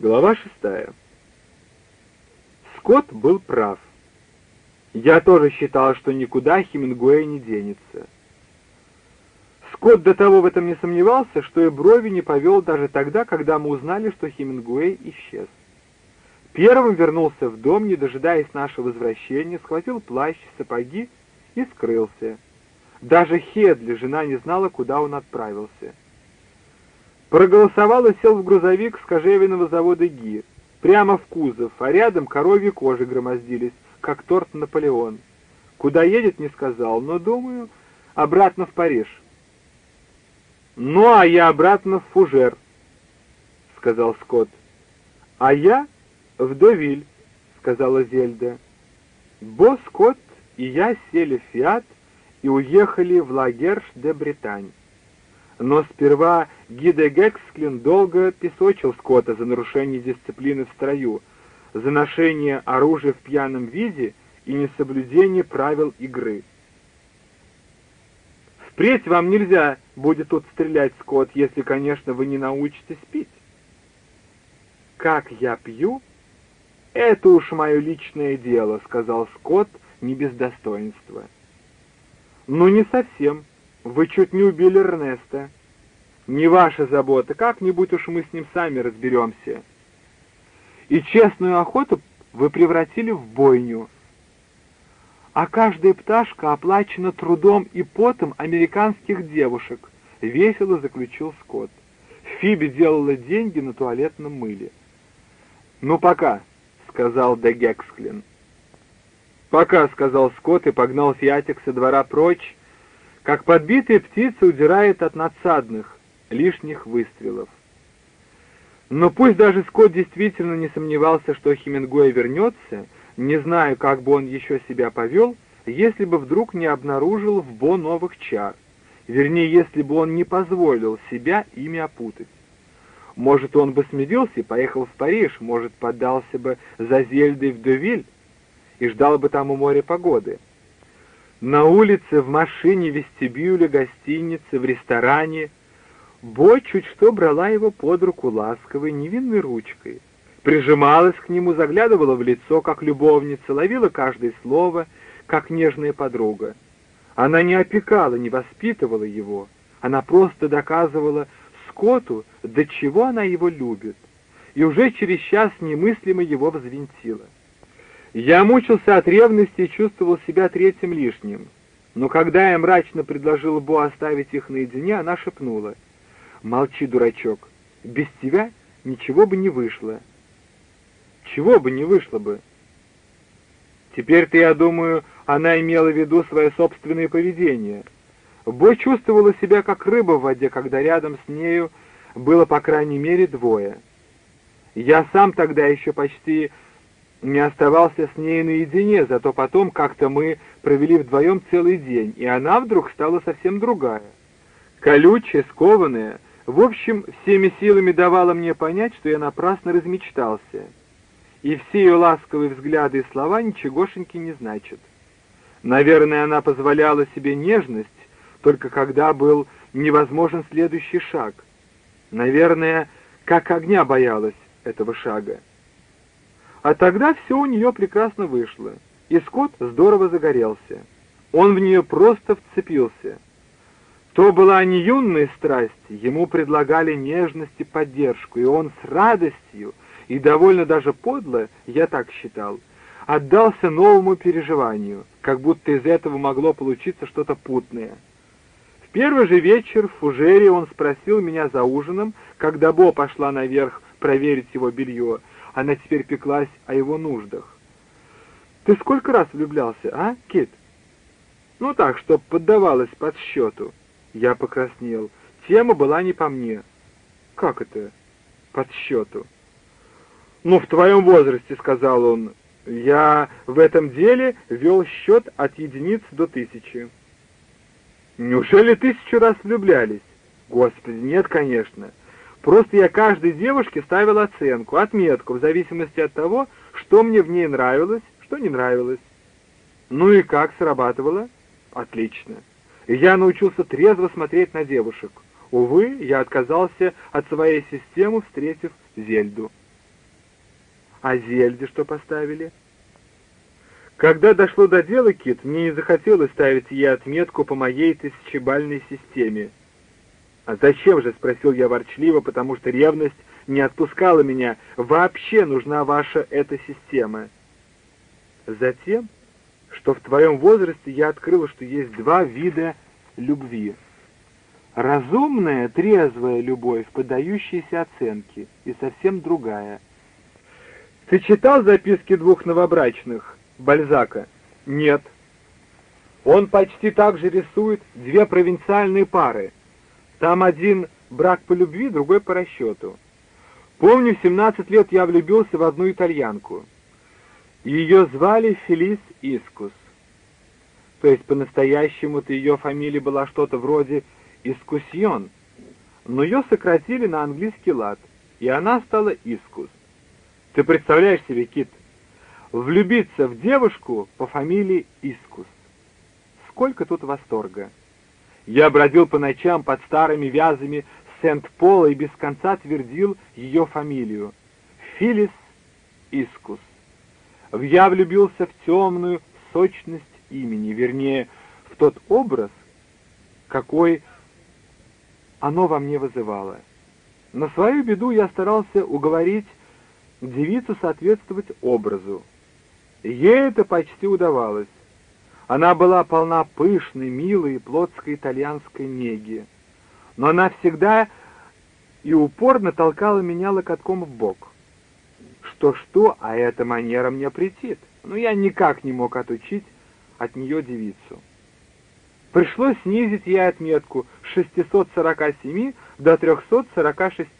Глава шестая. Скотт был прав. Я тоже считал, что никуда Хемингуэй не денется. Скотт до того в этом не сомневался, что и брови не повел даже тогда, когда мы узнали, что Хемингуэй исчез. Первым вернулся в дом, не дожидаясь нашего возвращения, схватил плащ, сапоги и скрылся. Даже Хедли, жена, не знала, куда он отправился. Проголосовал и сел в грузовик с кожевенного завода ГИ, прямо в кузов, а рядом коровьи кожи громоздились, как торт Наполеон. Куда едет, не сказал, но, думаю, обратно в Париж. «Ну, а я обратно в Фужер», — сказал Скотт. «А я в Довиль», — сказала Зельда. Бо Скотт и я сели в «Фиат» и уехали в Лагерш-де-Британь. Но сперва Гиде Гексклин долго песочил Скотта за нарушение дисциплины в строю, за ношение оружия в пьяном виде и несоблюдение правил игры. «Впредь вам нельзя будет тут стрелять, Скотт, если, конечно, вы не научитесь пить». «Как я пью?» «Это уж мое личное дело», — сказал Скотт не без достоинства. «Ну, не совсем. Вы чуть не убили Эрнеста. Не ваша забота, как-нибудь уж мы с ним сами разберемся. И честную охоту вы превратили в бойню. А каждая пташка оплачена трудом и потом американских девушек, — весело заключил Скотт. Фиби делала деньги на туалетном мыле. «Ну, пока», — сказал Дегексклин. «Пока», — сказал Скотт и погнал Фиатик со двора прочь, как подбитая птица удирает от надсадных, лишних выстрелов. Но пусть даже Скотт действительно не сомневался, что Хемингуэй вернется, не знаю, как бы он еще себя повел, если бы вдруг не обнаружил в Бо новых чар, вернее, если бы он не позволил себя ими опутать. Может, он бы смирился и поехал в Париж, может, поддался бы за Зельдой в Девиль и ждал бы там у моря погоды. На улице, в машине, в вестибюле, гостинице, в ресторане Бо чуть что брала его под руку ласковой, невинной ручкой, прижималась к нему, заглядывала в лицо, как любовница, ловила каждое слово, как нежная подруга. Она не опекала, не воспитывала его, она просто доказывала Скотту, до чего она его любит, и уже через час немыслимо его взвинтила. Я мучился от ревности и чувствовал себя третьим лишним. Но когда я мрачно предложил Бо оставить их наедине, она шепнула. «Молчи, дурачок, без тебя ничего бы не вышло». «Чего бы не вышло бы?» Теперь-то, я думаю, она имела в виду свое собственное поведение. Бо чувствовала себя как рыба в воде, когда рядом с нею было, по крайней мере, двое. Я сам тогда еще почти не оставался с ней наедине, зато потом как-то мы провели вдвоем целый день, и она вдруг стала совсем другая. Колючая, скованная, в общем, всеми силами давала мне понять, что я напрасно размечтался. И все ее ласковые взгляды и слова ничегошеньки не значат. Наверное, она позволяла себе нежность, только когда был невозможен следующий шаг. Наверное, как огня боялась этого шага. А тогда все у нее прекрасно вышло, и Скотт здорово загорелся. Он в нее просто вцепился. То была не юная страсть, ему предлагали нежность и поддержку, и он с радостью, и довольно даже подло, я так считал, отдался новому переживанию, как будто из этого могло получиться что-то путное. В первый же вечер в фужере он спросил меня за ужином, когда Бо пошла наверх проверить его белье, она теперь пеклась о его нуждах. «Ты сколько раз влюблялся, а, Кит?» «Ну так, чтоб поддавалась под счету». Я покраснел. Тема была не по мне. «Как это? Под счету?» «Ну, в твоем возрасте», — сказал он. «Я в этом деле вел счет от единиц до тысячи». «Неужели тысячу раз влюблялись?» «Господи, нет, конечно. Просто я каждой девушке ставил оценку, отметку, в зависимости от того, что мне в ней нравилось, что не нравилось. Ну и как срабатывало? Отлично. Я научился трезво смотреть на девушек. Увы, я отказался от своей системы, встретив Зельду. А Зельде что поставили? Когда дошло до дела, Кит, мне не захотелось ставить ей отметку по моей тысячебальной системе. «А зачем же?» — спросил я ворчливо, потому что ревность не отпускала меня. «Вообще нужна ваша эта система». Затем, что в твоем возрасте я открыла, что есть два вида любви. Разумная, трезвая любовь, поддающаяся оценке, и совсем другая. Ты читал записки двух новобрачных Бальзака? Нет. Он почти так же рисует две провинциальные пары. Там один брак по любви, другой по расчету. Помню, в 17 лет я влюбился в одну итальянку. Ее звали Фелис Искус. То есть по-настоящему-то ее фамилия была что-то вроде Искусьон, но ее сократили на английский лад, и она стала Искус. Ты представляешь себе, Кит, влюбиться в девушку по фамилии Искус. Сколько тут восторга! Я бродил по ночам под старыми вязами Сент-Пола и без конца твердил ее фамилию. Филис Искус. Я влюбился в темную сочность имени, вернее, в тот образ, какой оно во мне вызывало. На свою беду я старался уговорить девицу соответствовать образу. Ей это почти удавалось. Она была полна пышной, милой и плотской итальянской неги. Но она всегда и упорно толкала меня локотком в бок. Что-что, а эта манера мне претит. Но я никак не мог отучить от нее девицу. Пришлось снизить ей отметку с 647 до 346.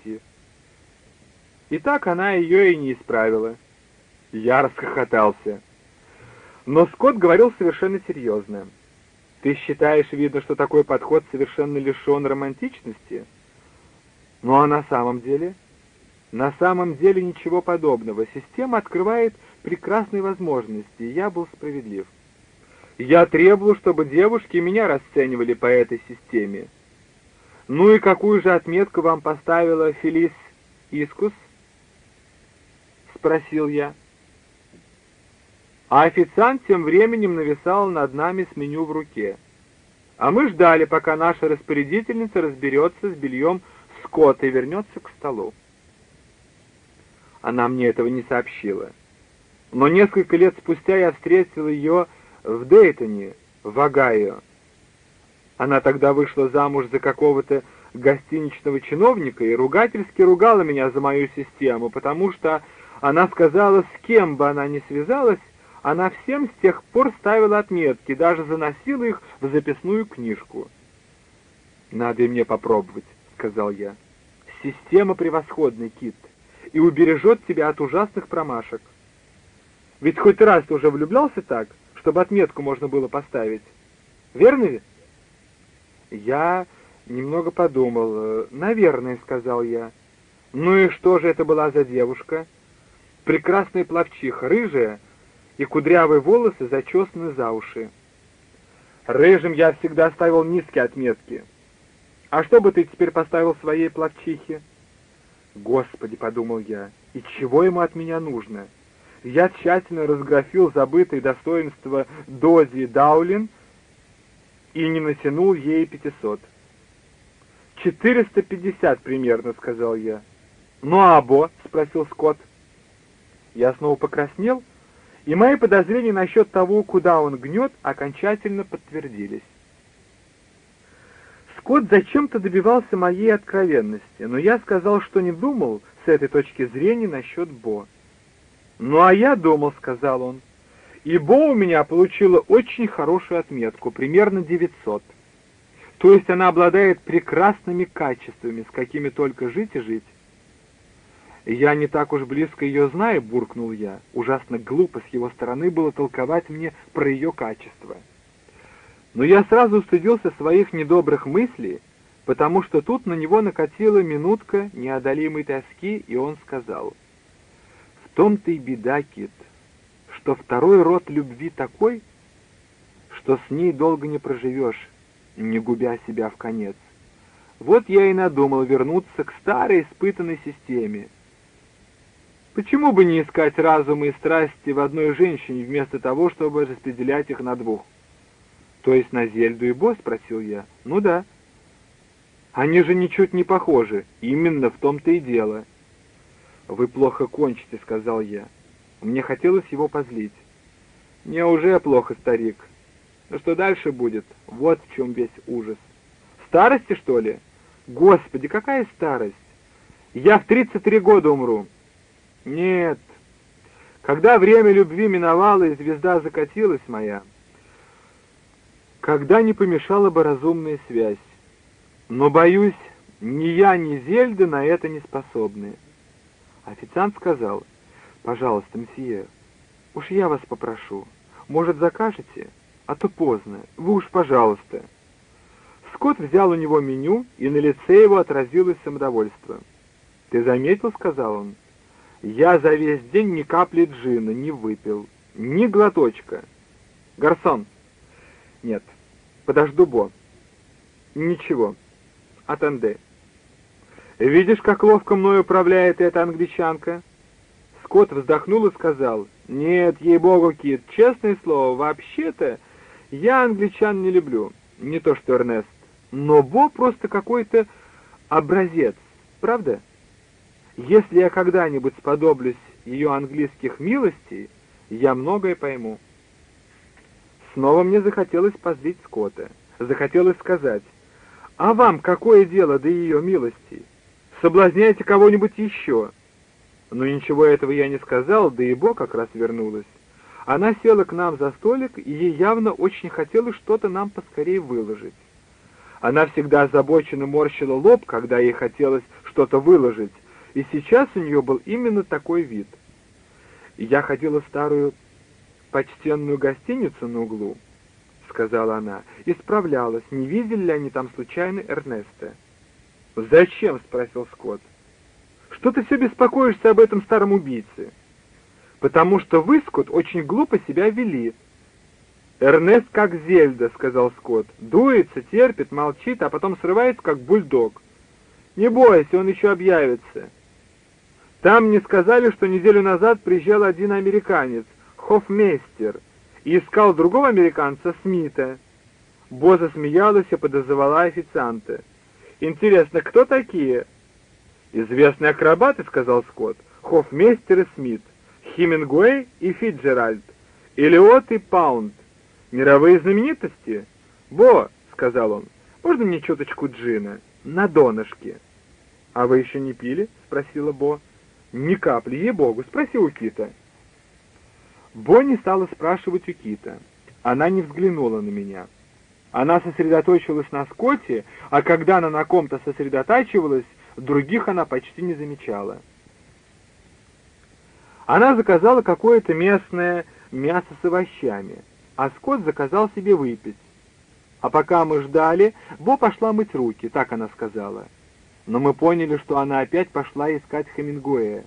И так она ее и не исправила. Я расхохотался. Но Скотт говорил совершенно серьезно. «Ты считаешь, видно, что такой подход совершенно лишен романтичности?» «Ну а на самом деле?» «На самом деле ничего подобного. Система открывает прекрасные возможности, я был справедлив. Я требовал, чтобы девушки меня расценивали по этой системе. Ну и какую же отметку вам поставила Фелис Искус?» Спросил я. А официант тем временем нависал над нами с меню в руке. А мы ждали, пока наша распорядительница разберется с бельем Скотта и вернется к столу. Она мне этого не сообщила. Но несколько лет спустя я встретил ее в Дейтоне, в Огайо. Она тогда вышла замуж за какого-то гостиничного чиновника и ругательски ругала меня за мою систему, потому что она сказала, с кем бы она ни связалась, она всем с тех пор ставила отметки, даже заносила их в записную книжку. «Надо и мне попробовать», — сказал я. «Система превосходный, Кит, и убережет тебя от ужасных промашек. Ведь хоть раз ты уже влюблялся так, чтобы отметку можно было поставить. Верно ведь? Я немного подумал. «Наверное», — сказал я. «Ну и что же это была за девушка?» «Прекрасная плавчиха, рыжая, и кудрявые волосы зачесаны за уши. Рыжим я всегда ставил низкие отметки. А что бы ты теперь поставил своей плавчихе?» «Господи», — подумал я, — «и чего ему от меня нужно?» я тщательно разграфил забытые достоинства Дози Даулин и не натянул ей пятисот. «Четыреста пятьдесят примерно», — сказал я. «Ну а Або?» — спросил Скотт. Я снова покраснел, и мои подозрения насчет того, куда он гнет, окончательно подтвердились. Скотт зачем-то добивался моей откровенности, но я сказал, что не думал с этой точки зрения насчет Бо. «Ну, а я думал», — сказал он, — «и Бо у меня получила очень хорошую отметку, примерно 900. То есть она обладает прекрасными качествами, с какими только жить и жить». «Я не так уж близко ее знаю», — буркнул я. Ужасно глупо с его стороны было толковать мне про ее качество. Но я сразу устыдился своих недобрых мыслей, потому что тут на него накатила минутка неодолимой тоски, и он сказал — том-то и беда, Кит, что второй род любви такой, что с ней долго не проживешь, не губя себя в конец. Вот я и надумал вернуться к старой испытанной системе. Почему бы не искать разума и страсти в одной женщине, вместо того, чтобы распределять их на двух? То есть на Зельду и Бо, спросил я. Ну да. Они же ничуть не похожи. Именно в том-то и дело. Вы плохо кончите, сказал я. Мне хотелось его позлить. Мне уже плохо, старик. Но что дальше будет? Вот в чем весь ужас. Старости, что ли? Господи, какая старость? Я в 33 года умру. Нет. Когда время любви миновало и звезда закатилась моя, когда не помешала бы разумная связь. Но, боюсь, ни я, ни Зельда на это не способны. Официант сказал, «Пожалуйста, мсье, уж я вас попрошу, может, закажете? А то поздно, вы уж, пожалуйста». Скотт взял у него меню, и на лице его отразилось самодовольство. «Ты заметил?» — сказал он. «Я за весь день ни капли джина не выпил, ни глоточка. Гарсон!» «Нет, подожду Бо». «Ничего, атенде». «Видишь, как ловко мной управляет эта англичанка?» Скотт вздохнул и сказал, «Нет, ей-богу, Кит, честное слово, вообще-то я англичан не люблю, не то что Эрнест. Но Бо просто какой-то образец, правда? Если я когда-нибудь сподоблюсь ее английских милостей, я многое пойму. Снова мне захотелось позлить Скотта. Захотелось сказать, «А вам какое дело до ее милостей? Соблазняйте кого-нибудь еще». Но ничего этого я не сказал, да и Бо как раз вернулась. Она села к нам за столик, и ей явно очень хотелось что-то нам поскорее выложить. Она всегда озабоченно морщила лоб, когда ей хотелось что-то выложить, и сейчас у нее был именно такой вид. «Я ходила в старую почтенную гостиницу на углу», — сказала она, — «и справлялась, не видели ли они там случайно Эрнеста». «Зачем?» — спросил Скотт. «Что ты все беспокоишься об этом старом убийце?» «Потому что вы, Скотт, очень глупо себя вели», «Эрнест как Зельда», — сказал Скотт. «Дуется, терпит, молчит, а потом срывается, как бульдог. Не бойся, он еще объявится». Там мне сказали, что неделю назад приезжал один американец, Хофмейстер, и искал другого американца, Смита. Боза смеялась и подозревала официанта. «Интересно, кто такие?» «Известные акробаты», — сказал Скотт. «Хофмейстер и Смит, Хемингуэй и Фиджеральд, Элиот и Паунд». «Мировые знаменитости?» «Бо», — сказал он, — «можно мне чуточку джина? На донышке». «А вы еще не пили?» — спросила Бо. «Ни капли, ей-богу, спроси у Кита». Бо не стала спрашивать у Кита. Она не взглянула на меня. Она сосредоточилась на Скотте, а когда она на ком-то сосредотачивалась, других она почти не замечала. Она заказала какое-то местное мясо с овощами — а Скотт заказал себе выпить. А пока мы ждали, Бо пошла мыть руки, так она сказала. Но мы поняли, что она опять пошла искать Хемингуэя.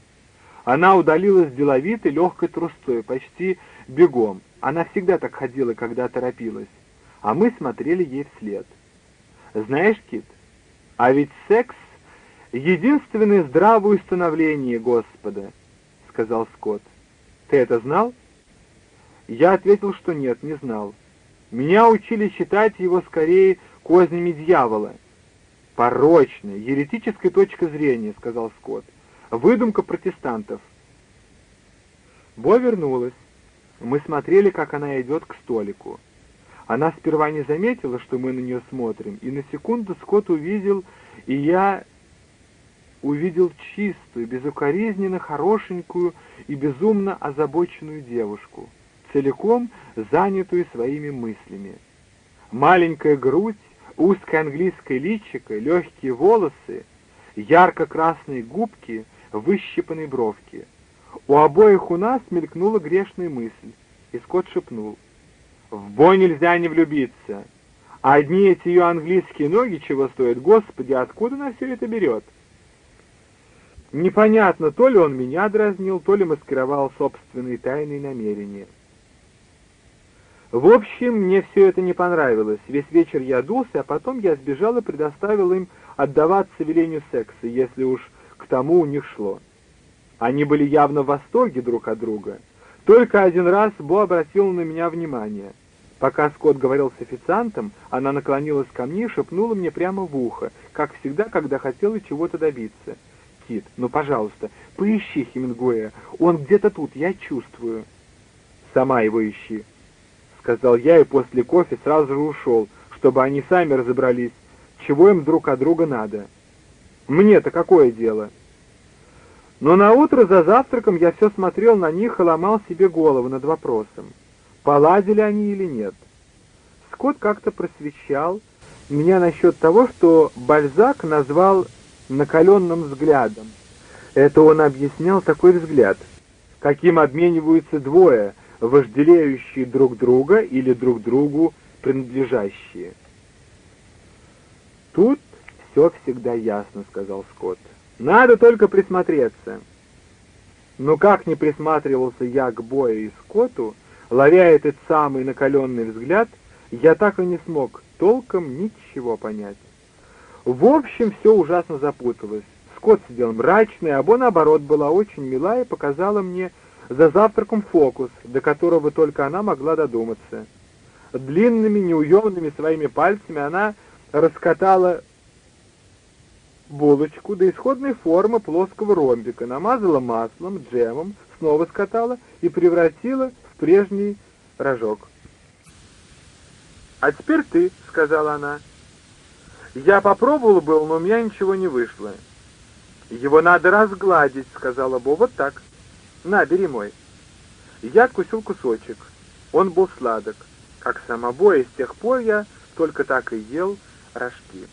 Она удалилась деловитой, легкой трустой, почти бегом. Она всегда так ходила, когда торопилась. А мы смотрели ей вслед. Знаешь, Кит, а ведь секс — единственное здравое установление Господа, — сказал Скотт. Ты это знал? Я ответил, что нет, не знал. Меня учили считать его скорее кознями дьявола. «Порочная, еретическая точка зрения», — сказал Скотт. «Выдумка протестантов». Бо вернулась. Мы смотрели, как она идет к столику. Она сперва не заметила, что мы на нее смотрим, и на секунду Скотт увидел, и я увидел чистую, безукоризненно хорошенькую и безумно озабоченную девушку целиком занятую своими мыслями. Маленькая грудь, узкое английское личико, легкие волосы, ярко-красные губки, выщипанные бровки. У обоих у нас мелькнула грешная мысль, и Скотт шепнул. «В бой нельзя не влюбиться. Одни эти ее английские ноги чего стоят? Господи, откуда она все это берет?» Непонятно, то ли он меня дразнил, то ли маскировал собственные тайные намерения. В общем, мне все это не понравилось. Весь вечер я дулся, а потом я сбежал и предоставил им отдаваться велению секса, если уж к тому у них шло. Они были явно в восторге друг от друга. Только один раз Бо обратил на меня внимание. Пока Скотт говорил с официантом, она наклонилась ко мне и шепнула мне прямо в ухо, как всегда, когда хотела чего-то добиться. «Кит, ну, пожалуйста, поищи Хемингуэя. Он где-то тут, я чувствую». «Сама его ищи», — сказал я, и после кофе сразу же ушел, чтобы они сами разобрались, чего им друг от друга надо. Мне-то какое дело?» Но на утро за завтраком я все смотрел на них и ломал себе голову над вопросом, поладили они или нет. Скотт как-то просвещал меня насчет того, что Бальзак назвал накаленным взглядом. Это он объяснял такой взгляд, каким обмениваются двое, вожделеющие друг друга или друг другу принадлежащие. «Тут все всегда ясно», — сказал Скотт. Надо только присмотреться. Но как не присматривался я к Бою и Скотту, ловя этот самый накаленный взгляд, я так и не смог толком ничего понять. В общем, все ужасно запуталось. Скотт сидел мрачный, а Бо, наоборот, была очень мила и показала мне за завтраком фокус, до которого только она могла додуматься. Длинными, неуемными своими пальцами она раскатала булочку до исходной формы плоского ромбика, намазала маслом, джемом, снова скатала и превратила в прежний рожок. «А теперь ты», — сказала она. «Я попробовала был, но у меня ничего не вышло». «Его надо разгладить», — сказала Бо, — «вот так. На, бери мой». Я откусил кусочек. Он был сладок, как сама Бо, и с тех пор я только так и ел рожки.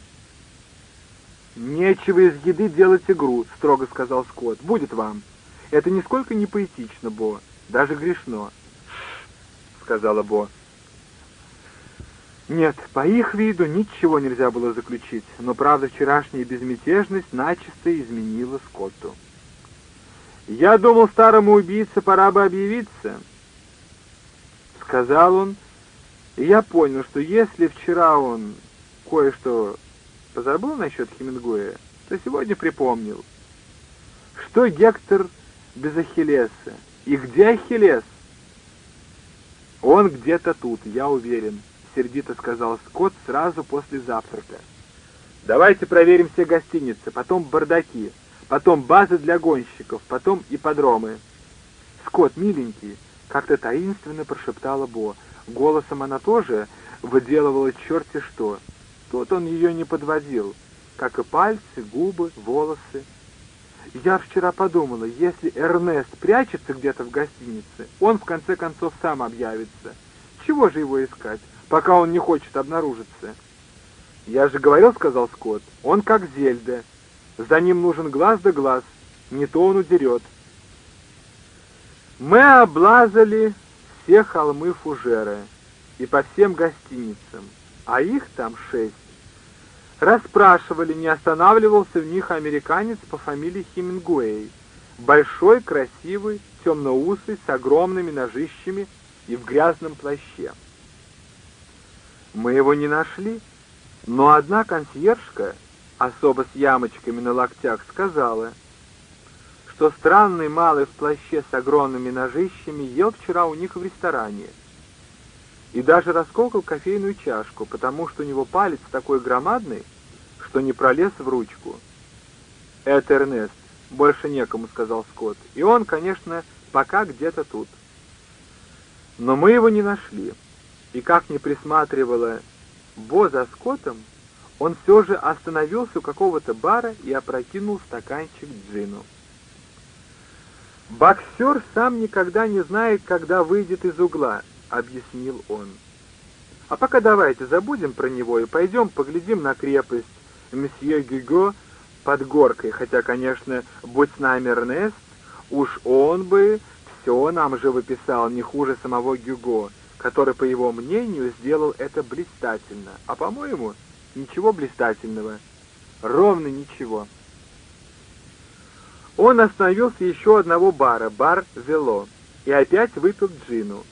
«Нечего из еды делать игру», — строго сказал Скотт. «Будет вам. Это нисколько не поэтично, Бо. Даже грешно», — сказала Бо. Нет, по их виду ничего нельзя было заключить, но, правда, вчерашняя безмятежность начисто изменила Скотту. «Я думал, старому убийце пора бы объявиться», — сказал он, и я понял, что если вчера он кое-что позабыл насчет Хемингуэя, то сегодня припомнил. Что Гектор без Ахиллеса? И где Ахиллес? Он где-то тут, я уверен, сердито сказал Скотт сразу после завтрака. Давайте проверим все гостиницы, потом бардаки, потом базы для гонщиков, потом ипподромы. Скотт, миленький, как-то таинственно прошептала Бо. Голосом она тоже выделывала черти что. Тут он ее не подводил, как и пальцы, губы, волосы. Я вчера подумала, если Эрнест прячется где-то в гостинице, он в конце концов сам объявится. Чего же его искать, пока он не хочет обнаружиться? Я же говорил, сказал Скотт, он как Зельда. За ним нужен глаз да глаз, не то он удерет. Мы облазали все холмы Фужера и по всем гостиницам а их там шесть. Расспрашивали, не останавливался в них американец по фамилии Хемингуэй. Большой, красивый, темноусый, с огромными ножищами и в грязном плаще. Мы его не нашли, но одна консьержка, особо с ямочками на локтях, сказала, что странный малый в плаще с огромными ножищами ел вчера у них в ресторане — и даже расколкал кофейную чашку, потому что у него палец такой громадный, что не пролез в ручку. «Это Эрнест, больше некому», — сказал Скотт, — «и он, конечно, пока где-то тут». Но мы его не нашли, и как ни присматривала Бо за Скоттом, он все же остановился у какого-то бара и опрокинул стаканчик джину. Боксер сам никогда не знает, когда выйдет из угла, — объяснил он. «А пока давайте забудем про него и пойдем поглядим на крепость месье Гюго под горкой, хотя, конечно, будь с нами Эрнест, уж он бы все нам же выписал не хуже самого Гюго, который, по его мнению, сделал это блистательно, а, по-моему, ничего блистательного, ровно ничего». Он остановился еще одного бара, бар «Вело», и опять выпил джину.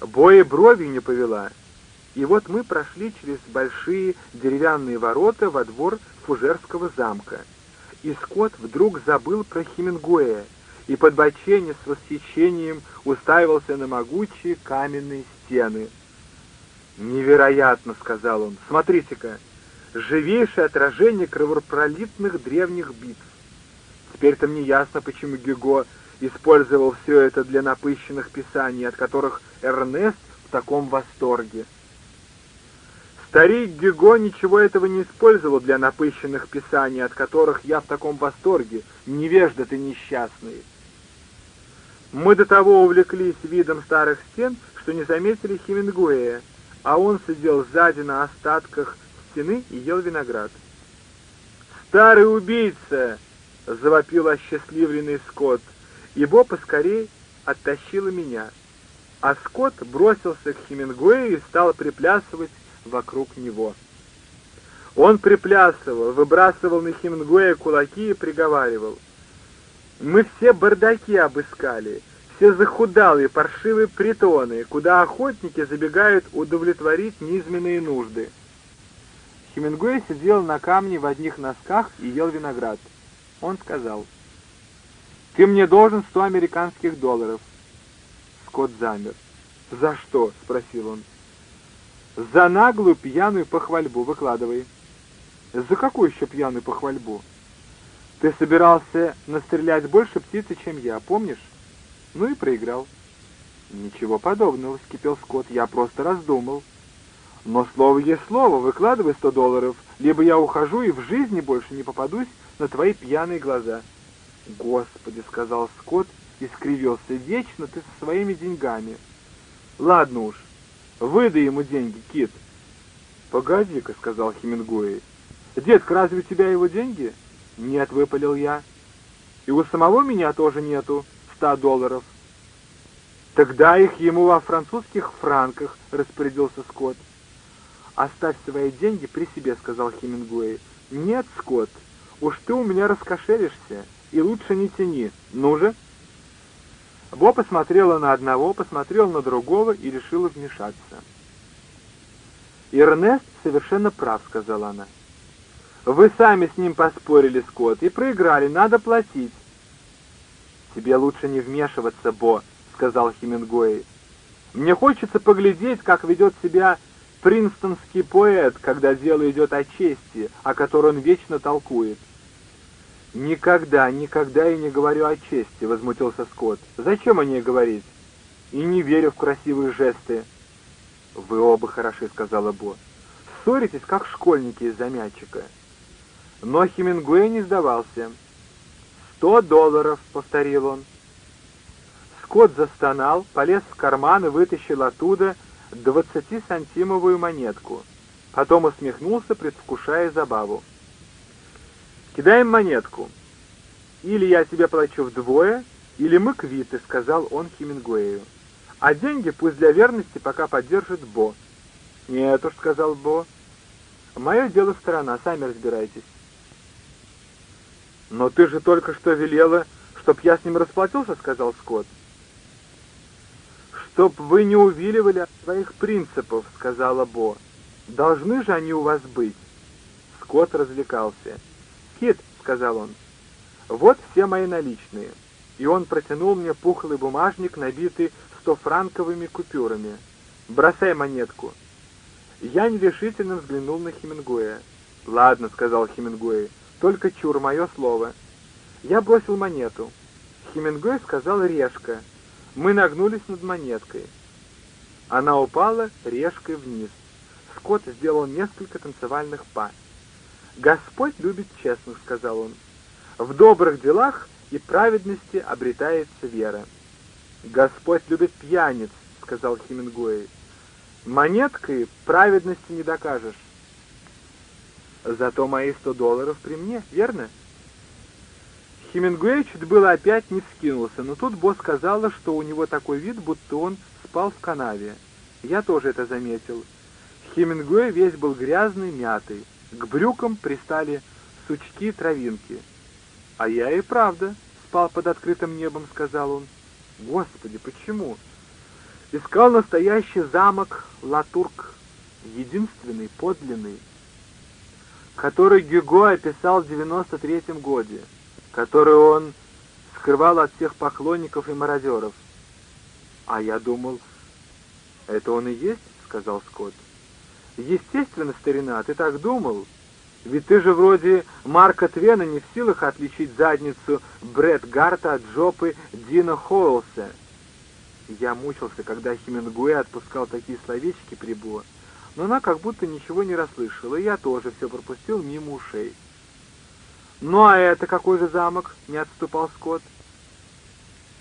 Боя брови не повела. И вот мы прошли через большие деревянные ворота во двор Фужерского замка. И Скотт вдруг забыл про Хемингуэя и подбочене с восхищением уставился на могучие каменные стены. «Невероятно!» — сказал он. «Смотрите-ка! Живейшее отражение кровопролитных древних битв. Теперь-то мне ясно, почему Гюго использовал все это для напыщенных писаний, от которых Эрнест в таком восторге. Старик Гюго ничего этого не использовал для напыщенных писаний, от которых я в таком восторге, невежда ты несчастный. Мы до того увлеклись видом старых стен, что не заметили Хемингуэя, а он сидел сзади на остатках стены и ел виноград. «Старый убийца!» — завопил осчастливленный Скотт, и Бо поскорей оттащила меня, а Скотт бросился к Хемингуэю и стал приплясывать вокруг него. Он приплясывал, выбрасывал на Хемингуэя кулаки и приговаривал. «Мы все бардаки обыскали, все захудалые паршивые притоны, куда охотники забегают удовлетворить низменные нужды». Хемингуэй сидел на камне в одних носках и ел виноград. Он сказал, «Ты мне должен сто американских долларов». Скотт замер. «За что?» — спросил он. «За наглую пьяную похвальбу. Выкладывай». «За какую еще пьяную похвальбу?» «Ты собирался настрелять больше птицы, чем я, помнишь?» «Ну и проиграл». «Ничего подобного», — вскипел Скотт. «Я просто раздумал». Но слово есть слово, выкладывай сто долларов, либо я ухожу и в жизни больше не попадусь на твои пьяные глаза. Господи, сказал Скотт и скривился, вечно ты со своими деньгами. Ладно уж, выдай ему деньги, Кит. Погоди-ка, сказал Хемингуэй. Детка, разве у тебя его деньги? Нет, выпалил я. И у самого меня тоже нету ста долларов. Тогда их ему во французских франках, распорядился Скотт. «Оставь свои деньги при себе», — сказал Хемингуэй. «Нет, Скотт, уж ты у меня раскошелишься, и лучше не тяни. Ну же!» Бо посмотрела на одного, посмотрел на другого и решила вмешаться. «Эрнест совершенно прав», — сказала она. «Вы сами с ним поспорили, Скотт, и проиграли, надо платить». «Тебе лучше не вмешиваться, Бо», — сказал Хемингуэй. «Мне хочется поглядеть, как ведет себя принстонский поэт, когда дело идет о чести, о которой он вечно толкует. «Никогда, никогда я не говорю о чести», — возмутился Скотт. «Зачем о ней говорить? И не верю в красивые жесты». «Вы оба хороши», — сказала Бо. «Ссоритесь, как школьники из-за мячика». Но Хемингуэй не сдавался. «Сто долларов», — повторил он. Скотт застонал, полез в карман и вытащил оттуда двадцатисантимовую монетку. Потом усмехнулся, предвкушая забаву. «Кидаем монетку. Или я тебе плачу вдвое, или мы квиты», — сказал он Хемингуэю. «А деньги пусть для верности пока поддержит Бо». «Нет уж», — сказал Бо. «Мое дело сторона, сами разбирайтесь». «Но ты же только что велела, чтоб я с ним расплатился», — сказал Скотт чтоб вы не увиливали от своих принципов», — сказала Бо. «Должны же они у вас быть». Скотт развлекался. «Кит», — сказал он, — «вот все мои наличные». И он протянул мне пухлый бумажник, набитый стофранковыми купюрами. «Бросай монетку». Я нерешительно взглянул на Хемингуэя. «Ладно», — сказал Хемингуэй, — «только чур, мое слово». Я бросил монету. Хемингуэй сказал «решка», мы нагнулись над монеткой. Она упала решкой вниз. Скотт сделал несколько танцевальных па. «Господь любит честных», — сказал он. «В добрых делах и праведности обретается вера». «Господь любит пьяниц», — сказал Хемингуэй. «Монеткой праведности не докажешь». «Зато мои сто долларов при мне, верно?» Хемингуэй чуть было опять не вскинулся, но тут Бо сказала, что у него такой вид, будто он спал в канаве. Я тоже это заметил. Хемингуэй весь был грязный, мятый. К брюкам пристали сучки травинки. «А я и правда спал под открытым небом», — сказал он. «Господи, почему?» Искал настоящий замок Латурк, единственный, подлинный, который Гюго описал в девяносто третьем годе который он с скрывала от всех поклонников и мародеров. «А я думал, это он и есть?» — сказал Скотт. «Естественно, старина, ты так думал. Ведь ты же вроде Марка Твена не в силах отличить задницу Брэд Гарта от жопы Дина Хоулса». Я мучился, когда Хемингуэй отпускал такие словечки при Бо, но она как будто ничего не расслышала, и я тоже все пропустил мимо ушей. «Ну а это какой же замок?» — не отступал Скотт.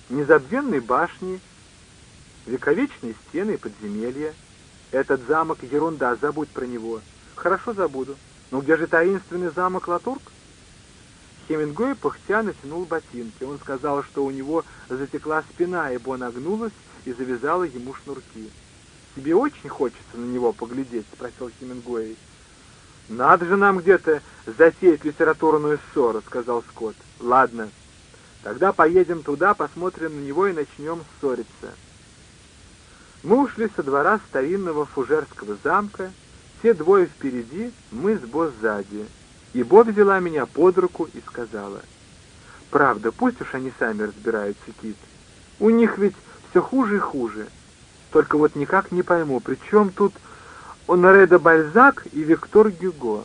«Незабвенные башни, вековечные стены и подземелья. Этот замок — ерунда, забудь про него. Хорошо забуду. Но где же таинственный замок Латурк?» Хемингуэй пыхтя натянул ботинки. Он сказал, что у него затекла спина, ибо нагнулась и завязала ему шнурки. «Тебе очень хочется на него поглядеть?» — спросил Хемингуэй. «Надо же нам где-то затеять литературную ссору», — сказал Скотт. «Ладно, тогда поедем туда, посмотрим на него и начнем ссориться». Мы ушли со двора старинного фужерского замка, все двое впереди, мы с Бо сзади. И Бо взяла меня под руку и сказала, «Правда, пусть уж они сами разбираются, Кит. У них ведь все хуже и хуже. Только вот никак не пойму, при чем тут Оноре де Бальзак и Виктор Гюго.